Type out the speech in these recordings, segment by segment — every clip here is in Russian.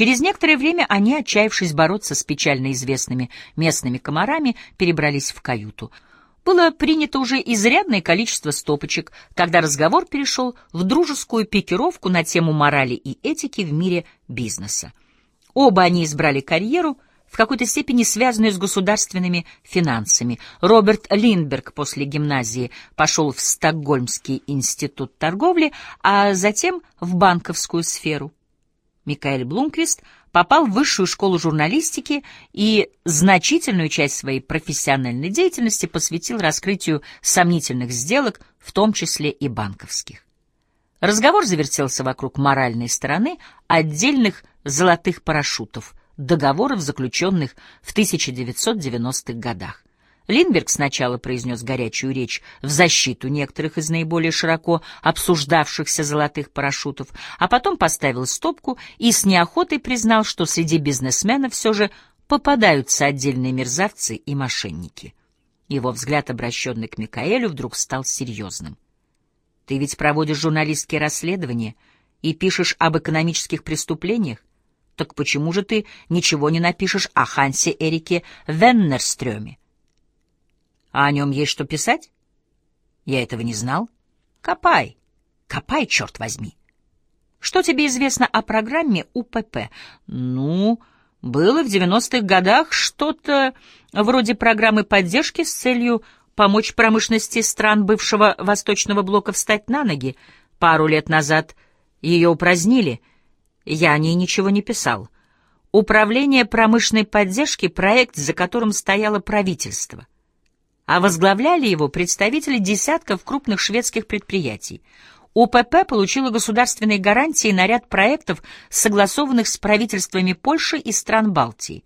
Через некоторое время они, отчаявшись бороться с печально известными местными комарами, перебрались в каюту. Было принято уже изрядное количество стопочек, когда разговор перешел в дружескую пикировку на тему морали и этики в мире бизнеса. Оба они избрали карьеру, в какой-то степени связанную с государственными финансами. Роберт Линдберг после гимназии пошел в Стокгольмский институт торговли, а затем в банковскую сферу. Микаэль Блумквист попал в высшую школу журналистики и значительную часть своей профессиональной деятельности посвятил раскрытию сомнительных сделок, в том числе и банковских. Разговор завертелся вокруг моральной стороны отдельных золотых парашютов, договоров, заключенных в 1990-х годах. Линберг сначала произнес горячую речь в защиту некоторых из наиболее широко обсуждавшихся золотых парашютов, а потом поставил стопку и с неохотой признал, что среди бизнесменов все же попадаются отдельные мерзавцы и мошенники. Его взгляд, обращенный к Микаэлю, вдруг стал серьезным. «Ты ведь проводишь журналистские расследования и пишешь об экономических преступлениях? Так почему же ты ничего не напишешь о Хансе Эрике Веннерстрёме? А о нем есть что писать? Я этого не знал. Копай, копай, черт возьми. Что тебе известно о программе УПП? Ну, было в 90-х годах что-то вроде программы поддержки с целью помочь промышленности стран бывшего Восточного блока встать на ноги. Пару лет назад ее упразднили. Я о ней ничего не писал. Управление промышленной поддержки — проект, за которым стояло правительство а возглавляли его представители десятков крупных шведских предприятий. УПП получила государственные гарантии на ряд проектов, согласованных с правительствами Польши и стран Балтии.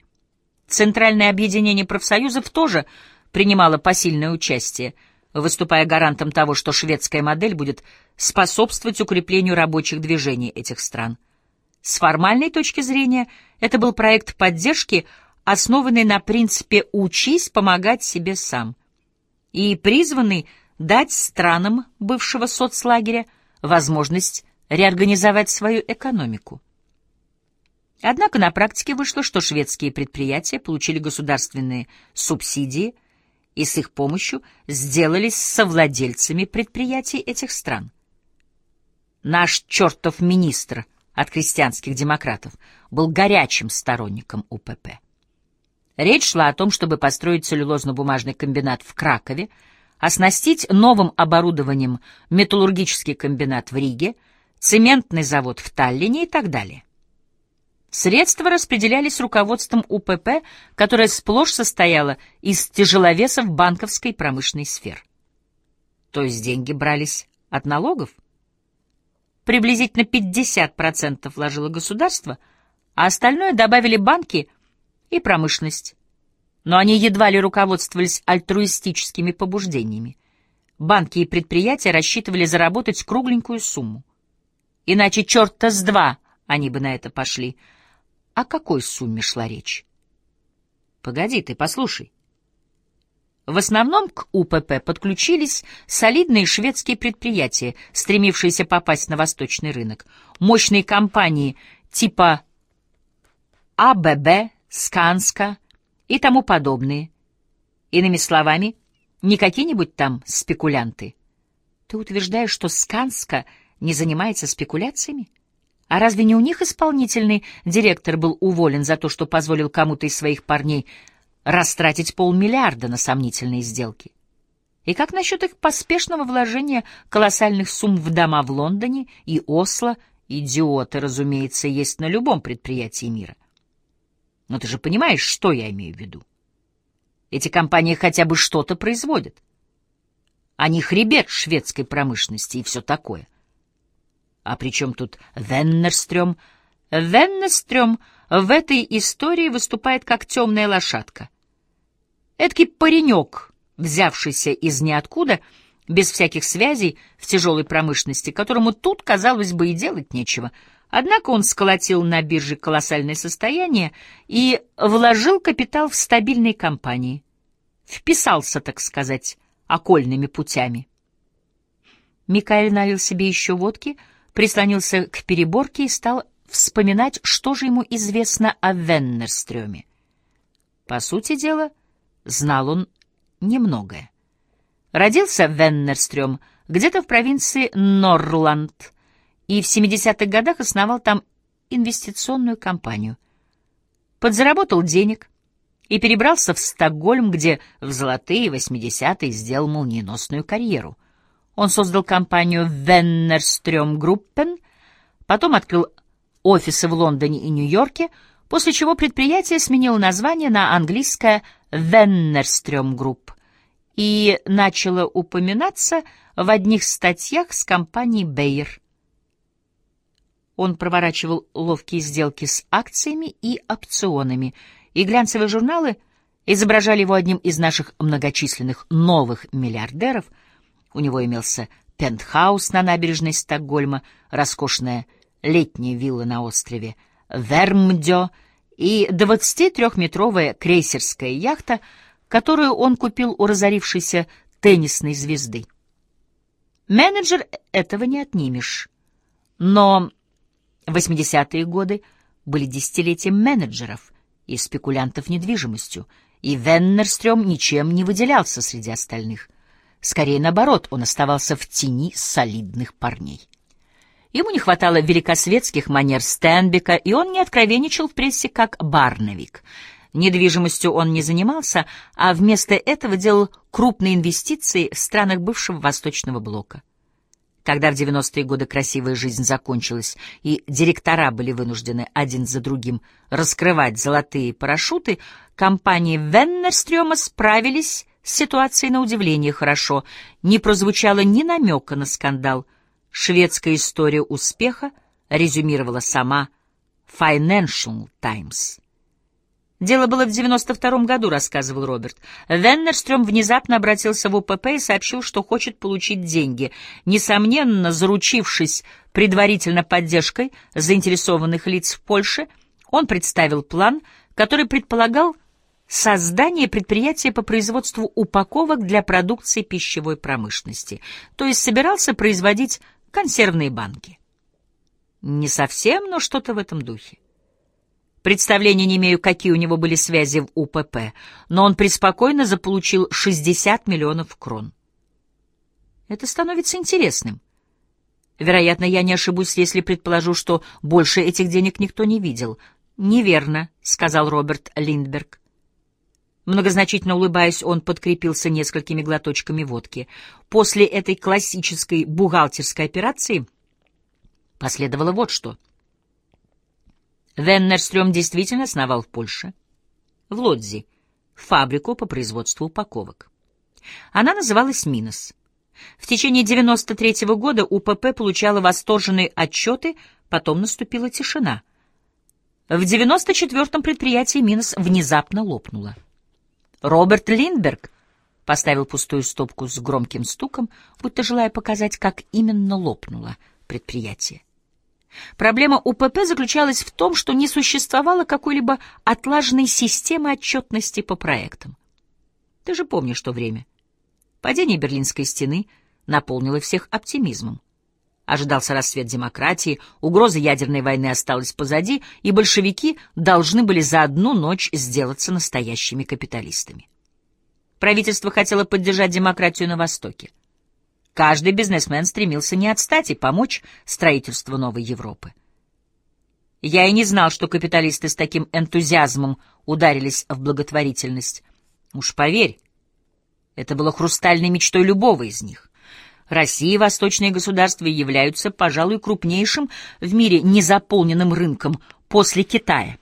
Центральное объединение профсоюзов тоже принимало посильное участие, выступая гарантом того, что шведская модель будет способствовать укреплению рабочих движений этих стран. С формальной точки зрения это был проект поддержки, основанный на принципе «учись помогать себе сам» и призванный дать странам бывшего соцлагеря возможность реорганизовать свою экономику. Однако на практике вышло, что шведские предприятия получили государственные субсидии и с их помощью сделались совладельцами предприятий этих стран. Наш чертов министр от крестьянских демократов был горячим сторонником УПП. Речь шла о том, чтобы построить целлюлозно-бумажный комбинат в Кракове, оснастить новым оборудованием металлургический комбинат в Риге, цементный завод в Таллине и так далее. Средства распределялись руководством УПП, которое сплошь состояло из тяжеловесов банковской и промышленной сфер. То есть деньги брались от налогов? Приблизительно 50% вложило государство, а остальное добавили банки – и промышленность. Но они едва ли руководствовались альтруистическими побуждениями. Банки и предприятия рассчитывали заработать кругленькую сумму. Иначе черта с два они бы на это пошли. О какой сумме шла речь? Погоди ты, послушай. В основном к УПП подключились солидные шведские предприятия, стремившиеся попасть на восточный рынок. Мощные компании типа АББ, Сканска и тому подобные. Иными словами, не какие-нибудь там спекулянты. Ты утверждаешь, что Сканска не занимается спекуляциями? А разве не у них исполнительный директор был уволен за то, что позволил кому-то из своих парней растратить полмиллиарда на сомнительные сделки? И как насчет их поспешного вложения колоссальных сумм в дома в Лондоне и Осло? Идиоты, разумеется, есть на любом предприятии мира. Но ты же понимаешь, что я имею в виду. Эти компании хотя бы что-то производят. Они хребет шведской промышленности и все такое. А при чем тут Веннерстрём? Веннерстрём в этой истории выступает как темная лошадка. Эдакий паренек, взявшийся из ниоткуда, без всяких связей в тяжелой промышленности, которому тут, казалось бы, и делать нечего — Однако он сколотил на бирже колоссальное состояние и вложил капитал в стабильные компании. Вписался, так сказать, окольными путями. Микаэль налил себе еще водки, прислонился к переборке и стал вспоминать, что же ему известно о Веннерстрёме. По сути дела, знал он немногое. Родился Веннерстрём где-то в провинции Норланд и в 70-х годах основал там инвестиционную компанию. Подзаработал денег и перебрался в Стокгольм, где в золотые 80-е сделал молниеносную карьеру. Он создал компанию Веннерстрём Группен, потом открыл офисы в Лондоне и Нью-Йорке, после чего предприятие сменило название на английское Веннерстрём Групп и начало упоминаться в одних статьях с компанией Бейер. Он проворачивал ловкие сделки с акциями и опционами, и глянцевые журналы изображали его одним из наших многочисленных новых миллиардеров. У него имелся пентхаус на набережной Стокгольма, роскошная летняя вилла на острове Вермдё и 23-метровая крейсерская яхта, которую он купил у разорившейся теннисной звезды. Менеджер этого не отнимешь. Но 80-е годы были десятилетием менеджеров и спекулянтов недвижимостью, и Веннерстрём ничем не выделялся среди остальных. Скорее наоборот, он оставался в тени солидных парней. Ему не хватало великосветских манер Стенбека, и он не откровенничал в прессе как Барновик. Недвижимостью он не занимался, а вместо этого делал крупные инвестиции в странах бывшего Восточного блока. Когда в 90-е годы красивая жизнь закончилась, и директора были вынуждены один за другим раскрывать золотые парашюты, компании Веннерстрёма справились с ситуацией на удивление хорошо. Не прозвучало ни намека на скандал. Шведская история успеха резюмировала сама Financial Times. Дело было в 92-м году, рассказывал Роберт. Веннерстрём внезапно обратился в УПП и сообщил, что хочет получить деньги. Несомненно, заручившись предварительно поддержкой заинтересованных лиц в Польше, он представил план, который предполагал создание предприятия по производству упаковок для продукции пищевой промышленности, то есть собирался производить консервные банки. Не совсем, но что-то в этом духе. Представления не имею, какие у него были связи в УПП, но он преспокойно заполучил 60 миллионов крон. Это становится интересным. Вероятно, я не ошибусь, если предположу, что больше этих денег никто не видел. Неверно, сказал Роберт Линдберг. Многозначительно улыбаясь, он подкрепился несколькими глоточками водки. После этой классической бухгалтерской операции последовало вот что — Веннерстрём действительно основал в Польше, в Лодзи, фабрику по производству упаковок. Она называлась «Минос». В течение 93-го года УПП получала восторженные отчеты, потом наступила тишина. В 94-м предприятии «Минос» внезапно лопнуло. Роберт Линдберг поставил пустую стопку с громким стуком, будто желая показать, как именно лопнуло предприятие. Проблема УПП заключалась в том, что не существовало какой-либо отлаженной системы отчетности по проектам. Ты же помнишь то время. Падение Берлинской стены наполнило всех оптимизмом. Ожидался рассвет демократии, угроза ядерной войны осталась позади, и большевики должны были за одну ночь сделаться настоящими капиталистами. Правительство хотело поддержать демократию на Востоке. Каждый бизнесмен стремился не отстать и помочь строительству новой Европы. Я и не знал, что капиталисты с таким энтузиазмом ударились в благотворительность. Уж поверь, это было хрустальной мечтой любого из них. Россия и восточные государства являются, пожалуй, крупнейшим в мире незаполненным рынком после Китая.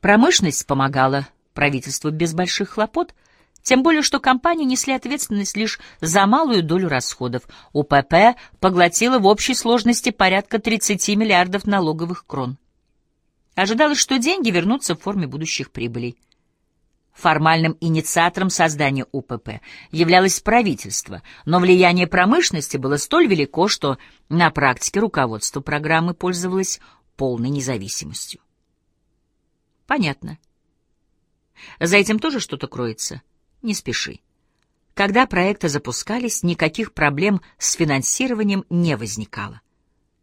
Промышленность помогала правительству без больших хлопот, тем более, что компании несли ответственность лишь за малую долю расходов. УПП поглотила в общей сложности порядка 30 миллиардов налоговых крон. Ожидалось, что деньги вернутся в форме будущих прибылей. Формальным инициатором создания УПП являлось правительство, но влияние промышленности было столь велико, что на практике руководство программы пользовалось полной независимостью. Понятно. За этим тоже что-то кроется. Не спеши. Когда проекты запускались, никаких проблем с финансированием не возникало.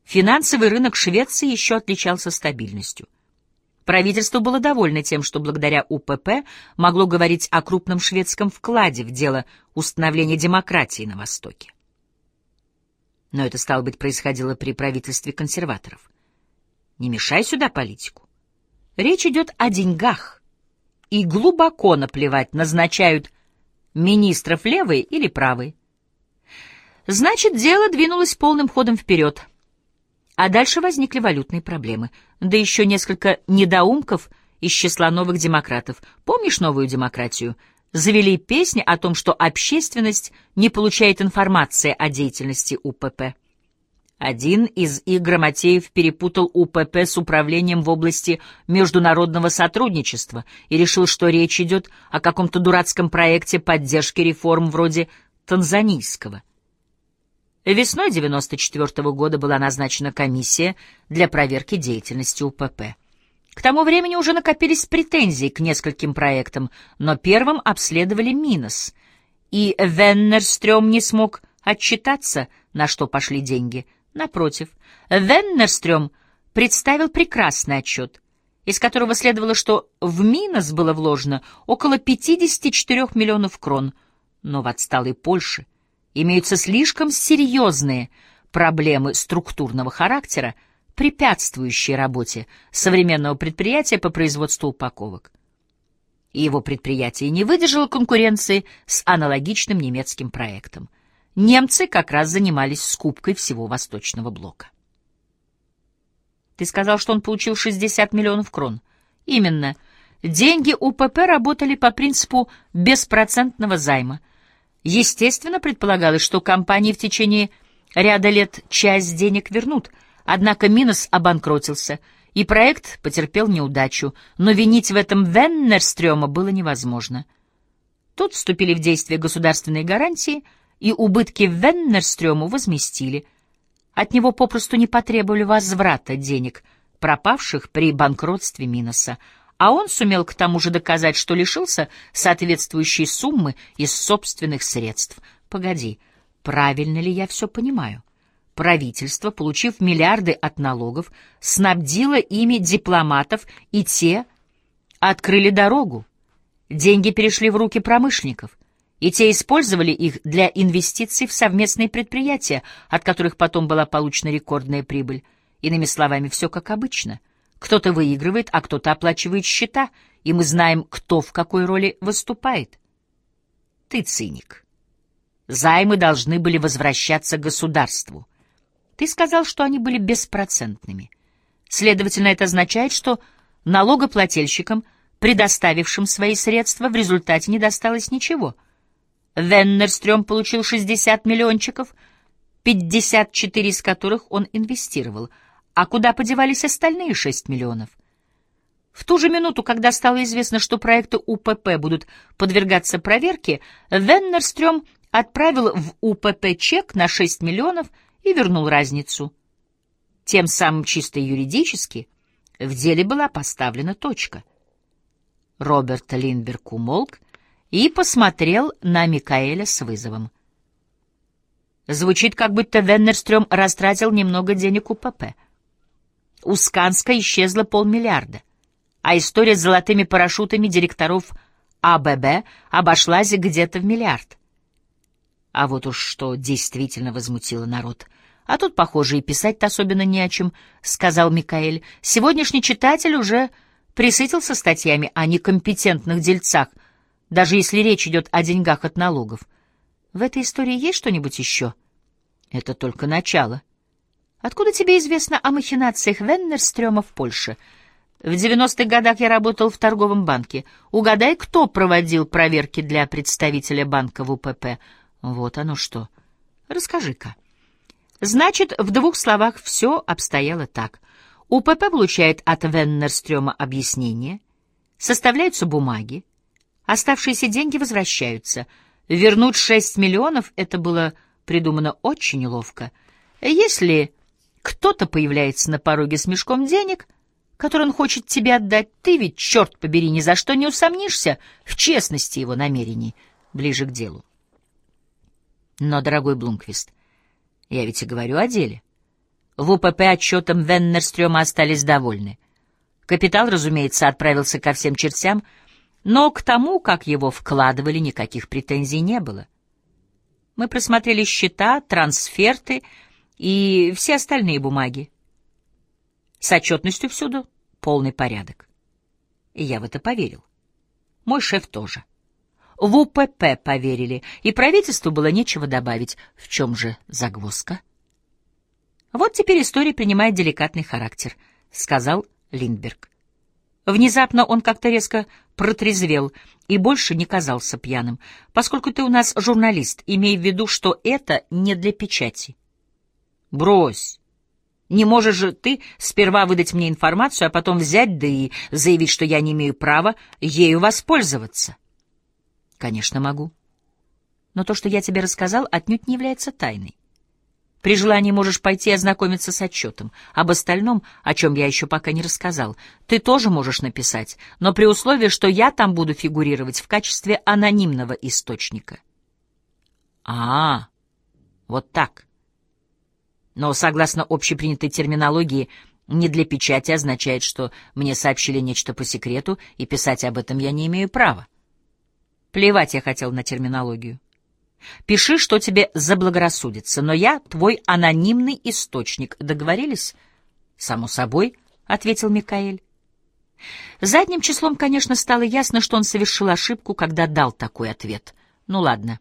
Финансовый рынок Швеции еще отличался стабильностью. Правительство было довольно тем, что благодаря УПП могло говорить о крупном шведском вкладе в дело установления демократии на Востоке. Но это, стало быть, происходило при правительстве консерваторов. Не мешай сюда политику. Речь идет о деньгах. И глубоко наплевать, назначают министров левые или правые. Значит, дело двинулось полным ходом вперед. А дальше возникли валютные проблемы. Да еще несколько недоумков из числа новых демократов. Помнишь новую демократию? Завели песни о том, что общественность не получает информации о деятельности УПП. Один из их грамотеев перепутал УПП с управлением в области международного сотрудничества и решил, что речь идет о каком-то дурацком проекте поддержки реформ вроде танзанийского. Весной 94 -го года была назначена комиссия для проверки деятельности УПП. К тому времени уже накопились претензии к нескольким проектам, но первым обследовали Минос, и Веннерстрём не смог отчитаться, на что пошли деньги. Напротив, Веннерстрём представил прекрасный отчет, из которого следовало, что в Минос было вложено около 54 миллионов крон, но в отсталой Польше имеются слишком серьезные проблемы структурного характера, препятствующие работе современного предприятия по производству упаковок. И его предприятие не выдержало конкуренции с аналогичным немецким проектом. Немцы как раз занимались скупкой всего Восточного блока. Ты сказал, что он получил 60 миллионов крон. Именно. Деньги УПП работали по принципу беспроцентного займа — Естественно, предполагалось, что компании в течение ряда лет часть денег вернут, однако Минос обанкротился, и проект потерпел неудачу, но винить в этом Веннерстрёма было невозможно. Тут вступили в действие государственные гарантии, и убытки Веннерстрёму возместили. От него попросту не потребовали возврата денег, пропавших при банкротстве Миноса, а он сумел к тому же доказать, что лишился соответствующей суммы из собственных средств. Погоди, правильно ли я все понимаю? Правительство, получив миллиарды от налогов, снабдило ими дипломатов, и те открыли дорогу. Деньги перешли в руки промышленников, и те использовали их для инвестиций в совместные предприятия, от которых потом была получена рекордная прибыль. Иными словами, все как обычно — кто-то выигрывает, а кто-то оплачивает счета, и мы знаем, кто в какой роли выступает. Ты циник. Займы должны были возвращаться государству. Ты сказал, что они были беспроцентными. Следовательно, это означает, что налогоплательщикам, предоставившим свои средства, в результате не досталось ничего. Веннерстрём получил 60 миллиончиков, 54 из которых он инвестировал — а куда подевались остальные 6 миллионов? В ту же минуту, когда стало известно, что проекты УПП будут подвергаться проверке, Веннерстрём отправил в УПП чек на 6 миллионов и вернул разницу. Тем самым чисто юридически в деле была поставлена точка. Роберт Линдберг умолк и посмотрел на Микаэля с вызовом. Звучит, как будто Веннерстрём растратил немного денег УПП. У Сканска исчезло полмиллиарда, а история с золотыми парашютами директоров АББ обошлась где-то в миллиард. А вот уж что действительно возмутило народ. А тут, похоже, и писать-то особенно не о чем, — сказал Микаэль. Сегодняшний читатель уже присытился статьями о некомпетентных дельцах, даже если речь идет о деньгах от налогов. В этой истории есть что-нибудь еще? Это только начало. Откуда тебе известно о махинациях Веннерстрёма в Польше? В 90-х годах я работал в торговом банке. Угадай, кто проводил проверки для представителя банка в УПП? Вот оно что. Расскажи-ка. Значит, в двух словах все обстояло так. УПП получает от Веннерстрёма объяснение, составляются бумаги, оставшиеся деньги возвращаются. Вернуть 6 миллионов — это было придумано очень ловко. Если кто-то появляется на пороге с мешком денег, который он хочет тебе отдать. Ты ведь, черт побери, ни за что не усомнишься в честности его намерений ближе к делу. Но, дорогой Блумквист, я ведь и говорю о деле. в УПП отчетом Веннерстрёма остались довольны. Капитал, разумеется, отправился ко всем чертям, но к тому, как его вкладывали, никаких претензий не было. Мы просмотрели счета, трансферты и все остальные бумаги. С отчетностью всюду полный порядок. И я в это поверил. Мой шеф тоже. В УПП поверили, и правительству было нечего добавить. В чем же загвоздка? Вот теперь история принимает деликатный характер, — сказал Линдберг. Внезапно он как-то резко протрезвел и больше не казался пьяным. Поскольку ты у нас журналист, имей в виду, что это не для печати. Брось. Не можешь же ты сперва выдать мне информацию, а потом взять, да и заявить, что я не имею права ею воспользоваться. Конечно, могу. Но то, что я тебе рассказал, отнюдь не является тайной. При желании можешь пойти ознакомиться с отчетом. Об остальном, о чем я еще пока не рассказал, ты тоже можешь написать, но при условии, что я там буду фигурировать в качестве анонимного источника. А, -а, вот так. Но, согласно общепринятой терминологии, не для печати означает, что мне сообщили нечто по секрету, и писать об этом я не имею права. Плевать я хотел на терминологию. Пиши, что тебе заблагорассудится, но я твой анонимный источник. Договорились? Само собой, — ответил Микаэль. Задним числом, конечно, стало ясно, что он совершил ошибку, когда дал такой ответ. Ну ладно.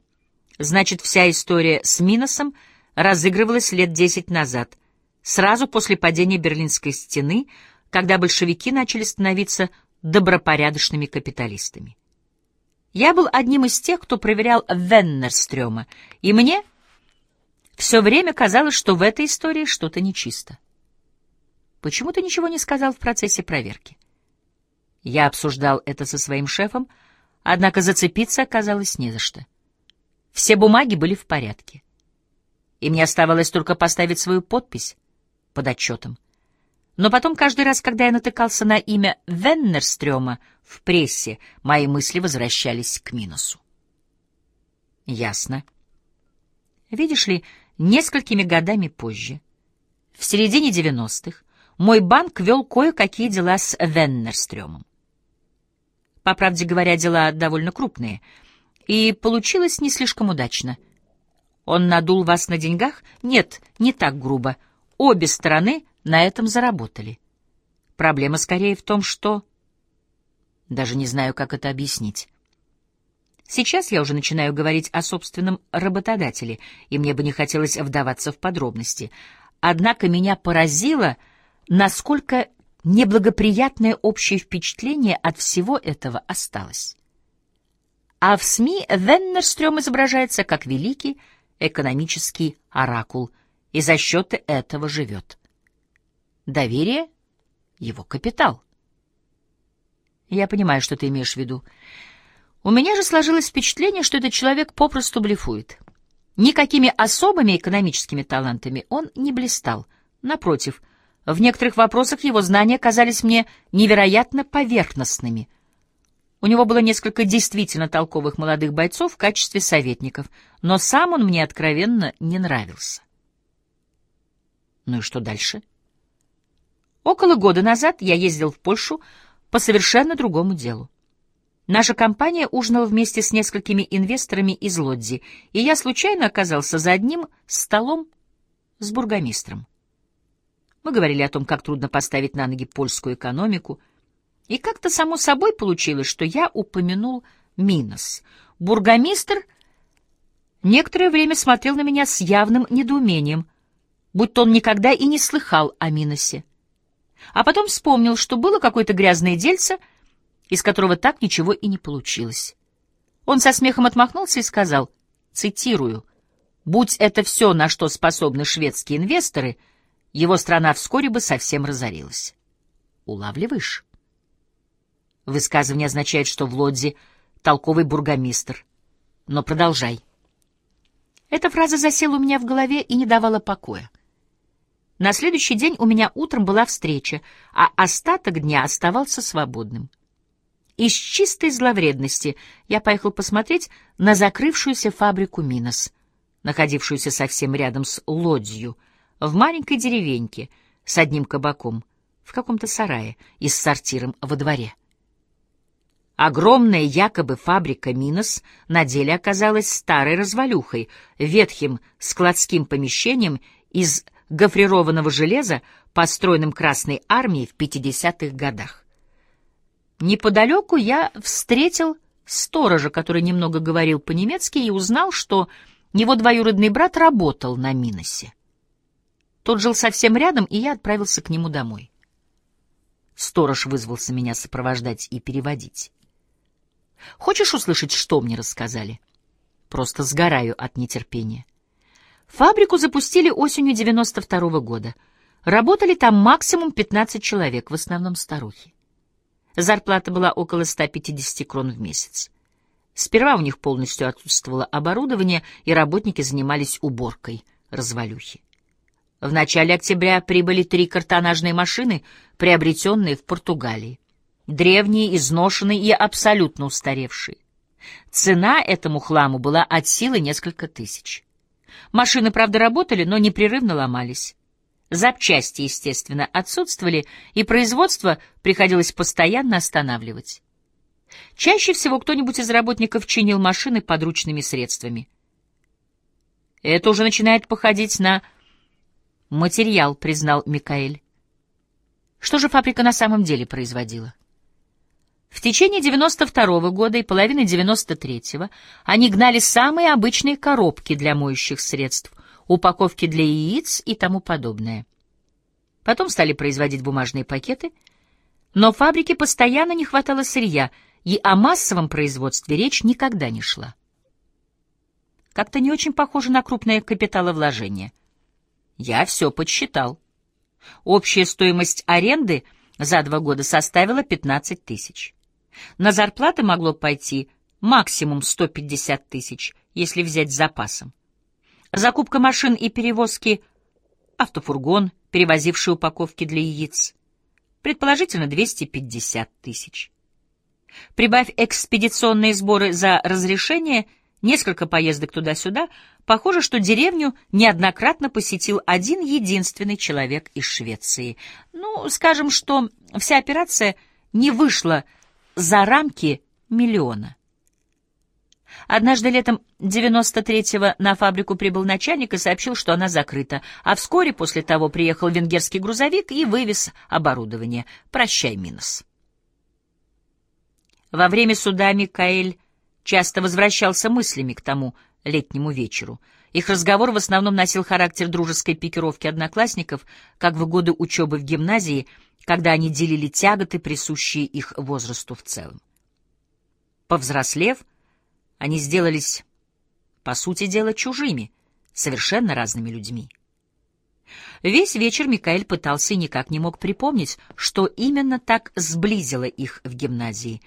Значит, вся история с Миносом разыгрывалась лет десять назад, сразу после падения Берлинской стены, когда большевики начали становиться добропорядочными капиталистами. Я был одним из тех, кто проверял Веннерстрёма, и мне все время казалось, что в этой истории что-то нечисто. Почему ты ничего не сказал в процессе проверки? Я обсуждал это со своим шефом, однако зацепиться оказалось не за что. Все бумаги были в порядке. И мне оставалось только поставить свою подпись под отчетом. Но потом каждый раз, когда я натыкался на имя Веннерстрёма в прессе, мои мысли возвращались к минусу. Ясно. Видишь ли, несколькими годами позже, в середине девяностых, мой банк вел кое-какие дела с Веннерстрёмом. По правде говоря, дела довольно крупные, и получилось не слишком удачно. Он надул вас на деньгах? Нет, не так грубо. Обе стороны на этом заработали. Проблема скорее в том, что... Даже не знаю, как это объяснить. Сейчас я уже начинаю говорить о собственном работодателе, и мне бы не хотелось вдаваться в подробности. Однако меня поразило, насколько неблагоприятное общее впечатление от всего этого осталось. А в СМИ Веннерстрём изображается как великий экономический оракул, и за счет этого живет. Доверие — его капитал. Я понимаю, что ты имеешь в виду. У меня же сложилось впечатление, что этот человек попросту блефует. Никакими особыми экономическими талантами он не блистал. Напротив, в некоторых вопросах его знания казались мне невероятно поверхностными. У него было несколько действительно толковых молодых бойцов в качестве советников, но сам он мне откровенно не нравился. Ну и что дальше? — Около года назад я ездил в Польшу по совершенно другому делу. Наша компания ужинала вместе с несколькими инвесторами из Лодзи, и я случайно оказался за одним столом с бургомистром. Мы говорили о том, как трудно поставить на ноги польскую экономику, и как-то само собой получилось, что я упомянул Минос. Бургомистр некоторое время смотрел на меня с явным недоумением, будто он никогда и не слыхал о Миносе а потом вспомнил, что было какое-то грязное дельце, из которого так ничего и не получилось. Он со смехом отмахнулся и сказал, цитирую, «Будь это все, на что способны шведские инвесторы, его страна вскоре бы совсем разорилась». Улавливаешь? Высказывание означает, что в Лодзе толковый бургомистр. Но продолжай. Эта фраза засела у меня в голове и не давала покоя. На следующий день у меня утром была встреча, а остаток дня оставался свободным. Из чистой зловредности я поехал посмотреть на закрывшуюся фабрику «Минос», находившуюся совсем рядом с Лодзью, в маленькой деревеньке с одним кабаком в каком-то сарае и с сортиром во дворе. Огромная якобы фабрика «Минос» на деле оказалась старой развалюхой, ветхим складским помещением из гофрированного железа, построенным Красной армией в 50-х годах. Неподалеку я встретил сторожа, который немного говорил по-немецки, и узнал, что его двоюродный брат работал на Миносе. Тот жил совсем рядом, и я отправился к нему домой. Сторож вызвался меня сопровождать и переводить. Хочешь услышать, что мне рассказали? Просто сгораю от нетерпения. Фабрику запустили осенью 92 -го года. Работали там максимум 15 человек, в основном старухи. Зарплата была около 150 крон в месяц. Сперва у них полностью отсутствовало оборудование, и работники занимались уборкой развалюхи. В начале октября прибыли три картонажные машины, приобретенные в Португалии. Древние, изношенные и абсолютно устаревшие. Цена этому хламу была от силы несколько тысяч. Машины, правда, работали, но непрерывно ломались. Запчасти, естественно, отсутствовали, и производство приходилось постоянно останавливать. Чаще всего кто-нибудь из работников чинил машины подручными средствами. Это уже начинает походить на материал, признал Микаэль. Что же фабрика на самом деле производила? В течение 92-го года и половины 93-го они гнали самые обычные коробки для моющих средств, упаковки для яиц и тому подобное. Потом стали производить бумажные пакеты, но фабрике постоянно не хватало сырья, и о массовом производстве речь никогда не шла. Как-то не очень похоже на крупное капиталовложение. Я все подсчитал. Общая стоимость аренды за два года составила 15 тысяч. На зарплаты могло пойти максимум 150 тысяч, если взять с запасом. Закупка машин и перевозки, автофургон, перевозивший упаковки для яиц, предположительно 250 тысяч. Прибавь экспедиционные сборы за разрешение, несколько поездок туда-сюда, похоже, что деревню неоднократно посетил один единственный человек из Швеции. Ну, скажем, что вся операция не вышла за рамки миллиона. Однажды летом 93-го на фабрику прибыл начальник и сообщил, что она закрыта, а вскоре после того приехал венгерский грузовик и вывез оборудование. Прощай, Минос. Во время суда Микаэль часто возвращался мыслями к тому летнему вечеру. Их разговор в основном носил характер дружеской пикировки одноклассников, как в годы учебы в гимназии — когда они делили тяготы, присущие их возрасту в целом. Повзрослев, они сделались, по сути дела, чужими, совершенно разными людьми. Весь вечер Микаэль пытался и никак не мог припомнить, что именно так сблизило их в гимназии.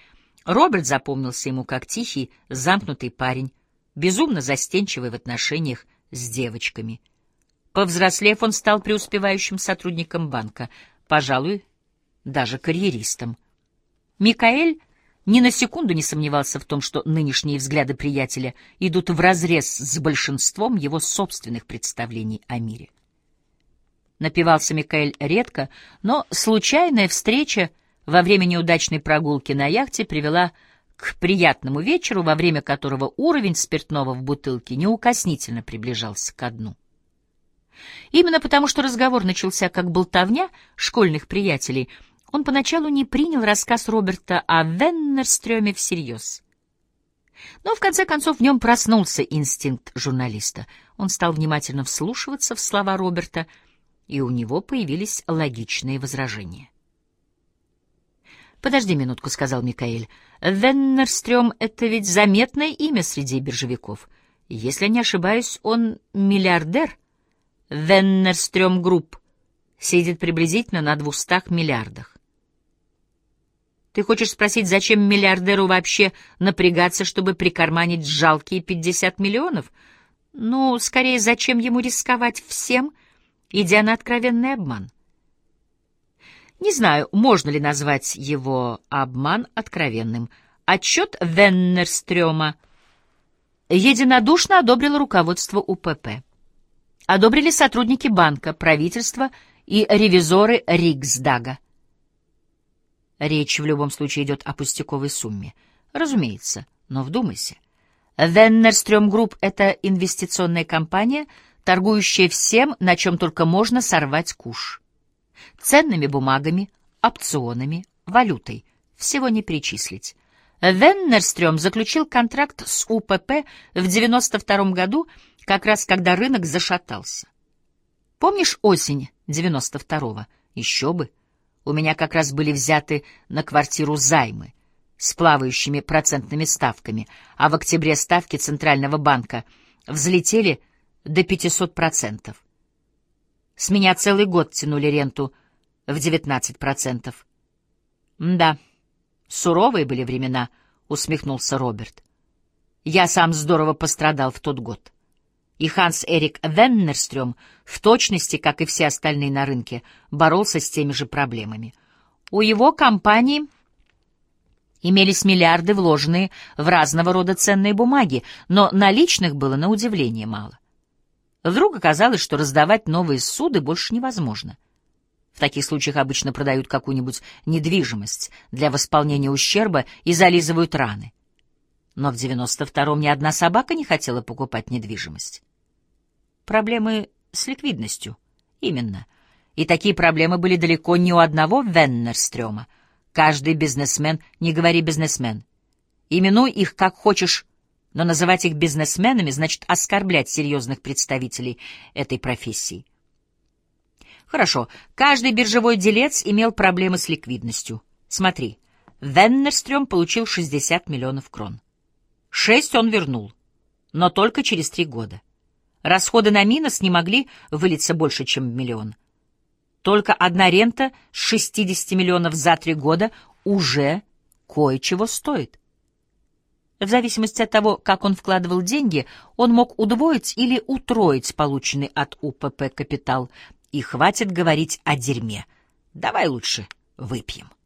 Роберт запомнился ему как тихий, замкнутый парень, безумно застенчивый в отношениях с девочками. Повзрослев, он стал преуспевающим сотрудником банка, пожалуй, даже карьеристом. Микаэль ни на секунду не сомневался в том, что нынешние взгляды приятеля идут вразрез с большинством его собственных представлений о мире. Напивался Микаэль редко, но случайная встреча во время неудачной прогулки на яхте привела к приятному вечеру, во время которого уровень спиртного в бутылке неукоснительно приближался к дну. Именно потому, что разговор начался как болтовня школьных приятелей, он поначалу не принял рассказ Роберта о Веннерстрёме всерьез. Но в конце концов в нем проснулся инстинкт журналиста. Он стал внимательно вслушиваться в слова Роберта, и у него появились логичные возражения. «Подожди минутку», — сказал Микаэль. «Веннерстрём — это ведь заметное имя среди биржевиков. Если не ошибаюсь, он миллиардер». Веннерстрём Групп сидит приблизительно на двухстах миллиардах. Ты хочешь спросить, зачем миллиардеру вообще напрягаться, чтобы прикарманить жалкие 50 миллионов? Ну, скорее, зачем ему рисковать всем, идя на откровенный обман? Не знаю, можно ли назвать его обман откровенным. Отчет Веннерстрёма единодушно одобрило руководство УПП. одобрили сотрудники банка, правительства и ревизоры Риксдага. Речь в любом случае идет о пустяковой сумме. Разумеется, но вдумайся. Веннерстрём Групп — это инвестиционная компания, торгующая всем, на чем только можно сорвать куш. Ценными бумагами, опционами, валютой. Всего не перечислить. Веннерстрём заключил контракт с УПП в 92 году, как раз когда рынок зашатался. Помнишь осень 92-го? Еще бы. У меня как раз были взяты на квартиру займы с плавающими процентными ставками, а в октябре ставки Центрального банка взлетели до 500%. С меня целый год тянули ренту в 19%. Да, суровые были времена, усмехнулся Роберт. Я сам здорово пострадал в тот год. И Ханс Эрик Веннерстрём, в точности, как и все остальные на рынке, боролся с теми же проблемами. У его компании имелись миллиарды, вложенные в разного рода ценные бумаги, но наличных было на удивление мало. Вдруг оказалось, что раздавать новые суды больше невозможно. В таких случаях обычно продают какую-нибудь недвижимость для восполнения ущерба и зализывают раны. Но в 92-м ни одна собака не хотела покупать недвижимость. Проблемы с ликвидностью. Именно. И такие проблемы были далеко не у одного Веннерстрёма. Каждый бизнесмен, не говори бизнесмен. Именуй их как хочешь, но называть их бизнесменами значит оскорблять серьезных представителей этой профессии. Хорошо, каждый биржевой делец имел проблемы с ликвидностью. Смотри, Веннерстрём получил 60 миллионов крон. Шесть он вернул, но только через три года. Расходы на Минос не могли вылиться больше, чем миллион. Только одна рента с 60 миллионов за три года уже кое-чего стоит. В зависимости от того, как он вкладывал деньги, он мог удвоить или утроить полученный от УПП капитал. И хватит говорить о дерьме. Давай лучше выпьем.